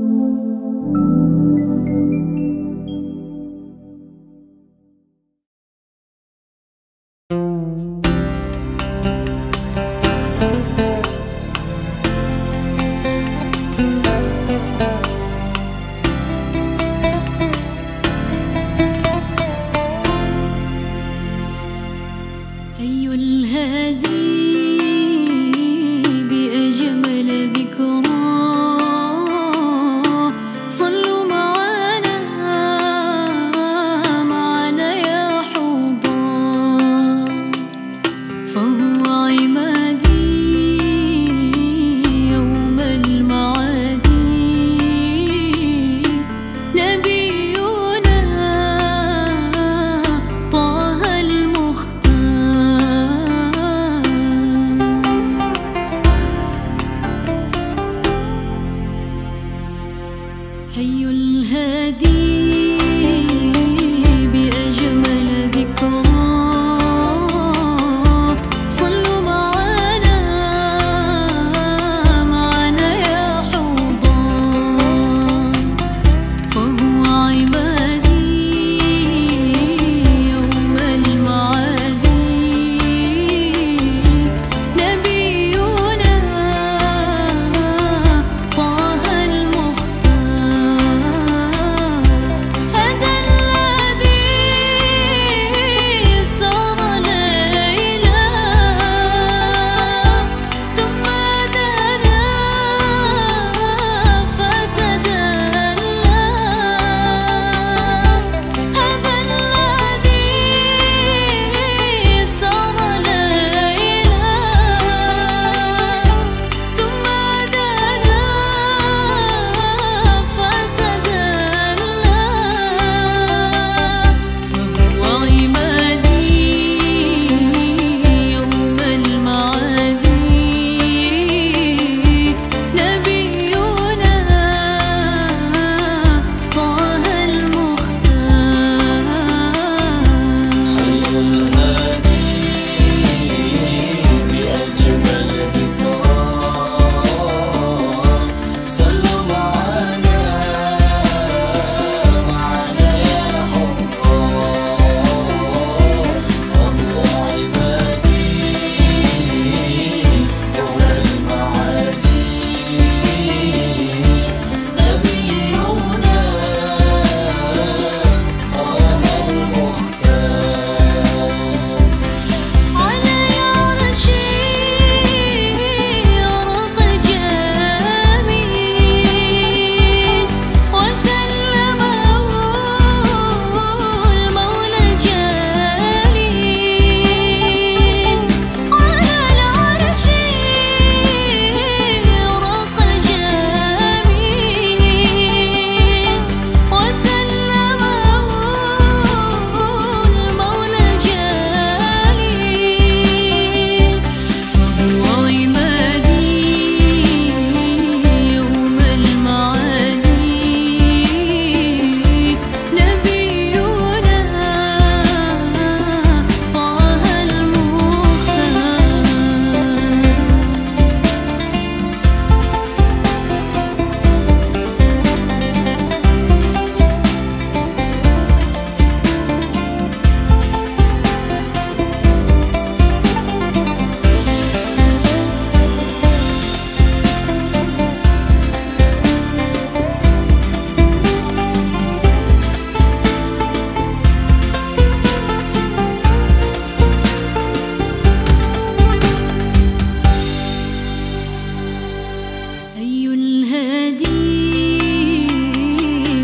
thank you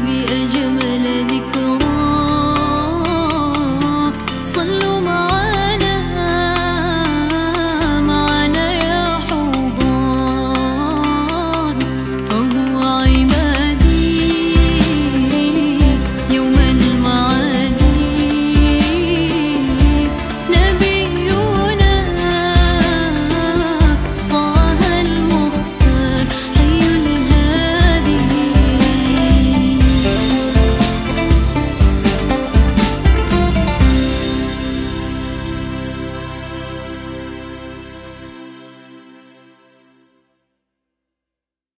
بأجمل ذكرى. صلوا